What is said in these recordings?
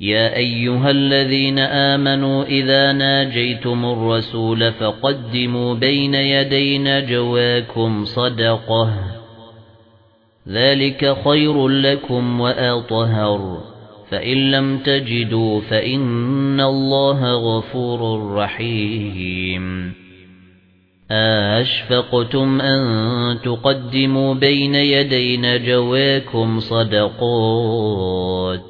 يا أيها الذين آمنوا إذا ناجيتم الرسول فقدموا بين يدي نجواكم صدقة. ذلك خير لكم وأطهر. فإن لم تجدوا فإن الله غفور رحيم. أَشْفَقْتُمْ أَن تُقَدِّمُوا بَيْنَ يَدَيْ نَجْوَاكُمْ صَدَقَاتٍ؟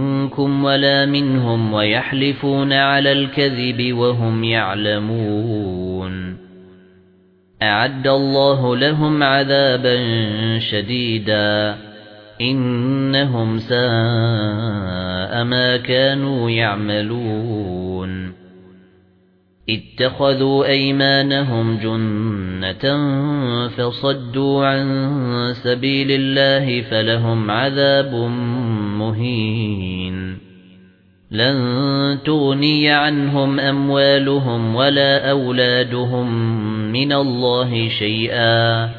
وَلَا مِنْهُمْ وَيَحْلِفُونَ عَلَى الْكَذِبِ وَهُمْ يَعْلَمُونَ. أَعَدَّ اللَّهُ لَهُمْ عَذَابًا شَدِيدًا. إِنَّهُمْ سَاءَ مَا كَانُوا يَعْمَلُونَ. اتَّخَذُوا أَيْمَانَهُمْ جُنَّةً فَصَدُّوا عَن سَبِيلِ اللَّهِ فَلَهُمْ عَذَابٌ مُهِينٌ. لَن تُغْنِيَ عَنْهُمْ أَمْوَالُهُمْ وَلَا أَوْلَادُهُمْ مِنَ اللَّهِ شَيْئًا.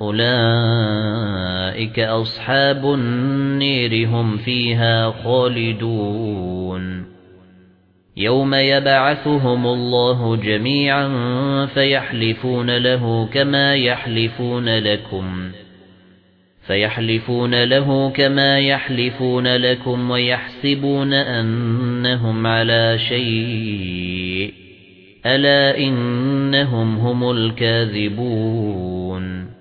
أُولَئِكَ أَصْحَابُ النِّيرِ هُمْ فِيهَا خَالِدُونَ. يَوْمَ يَبْعَثُهُمُ اللَّهُ جَمِيعًا فَيَحْلِفُونَ لَهُ كَمَا يَحْلِفُونَ لَكُمْ. فَيَحْلِفُونَ لَهُ كَمَا يَحْلِفُونَ لَكُمْ وَيَحْسَبُونَ أَنَّهُمْ عَلَى شَيْءٍ. أَلَا إِنَّهُمْ هُمُ الْكَاذِبُونَ.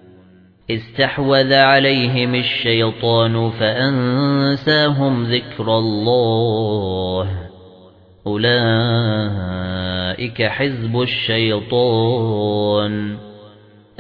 استحوذ عليهم الشيطان فأنساهم ذكر الله. أولئك حزب الشيطان.